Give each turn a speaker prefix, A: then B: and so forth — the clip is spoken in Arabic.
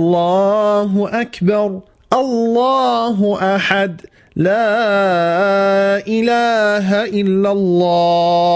A: الله أكبر الله أحد لا إله إلا الله.